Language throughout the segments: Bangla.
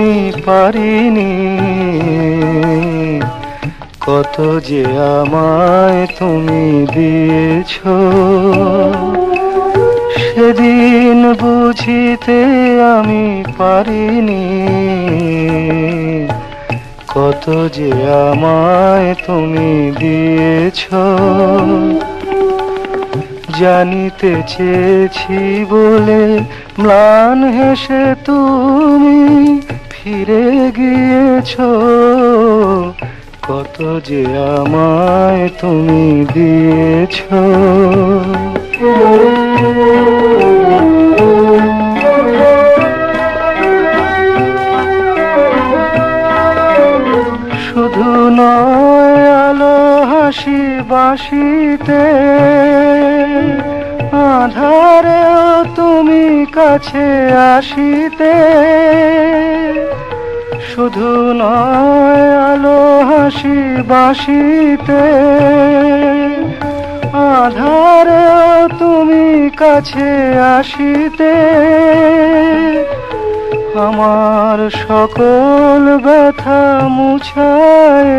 আমি পারিনি। কত যে আমায় তুমি দিয়েছ, সেদিন বুঝিতে আমি পারিনি। কত যে আমায় তুমি দিয়েছ, জানিতে চেয়েছি বলে ম্লান হেসে তুমি ফিরে গিয়েছ? কত যে আমায় তুমি দিয়েছ। শুধু নয় আলো হাসি বাসিতে আধারেও তুমি কাছে আসিতে শুধু নয় আলো হাসি বাসিতে। আধারেও তুমি কাছে আসিতে, আমার সকল ব্যথা মুছায়।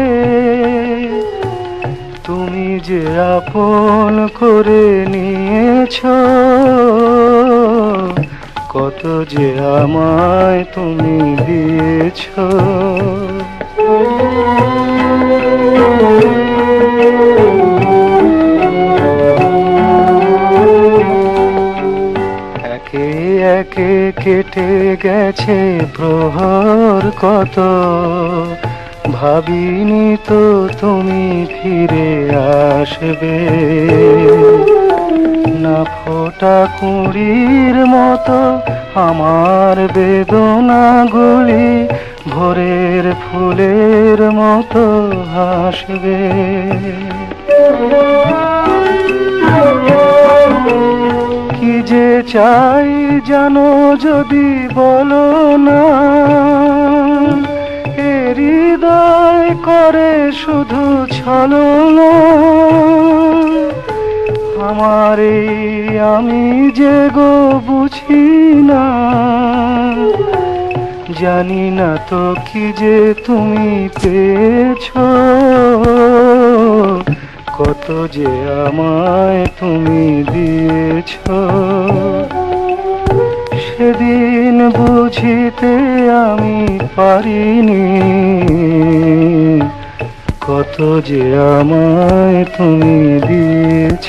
তুমি যে আপন করে নিয়েছ কত যে আমায় তুমি দিয়েছ। একে একে কেটে গেছে প্রহর কত। ভাবিনি তো তুমি ফিরে আসবে। ফোটা কুড়ির মতো আমার বেদনাগুলি ভোরের ফুলের মতো হাসবে। কি যে চাই জানো যদি বলো না, এ হৃদয় করে শুধু ছলো আমার আমি যে গো বুঝি না। জানি না তো কি যে তুমি পেয়েছ। কত যে আমায় তুমি দিয়েছ। সেদিন বুঝিতে আমি পারিনি। কত যে আমায় তুমি দিয়েছ।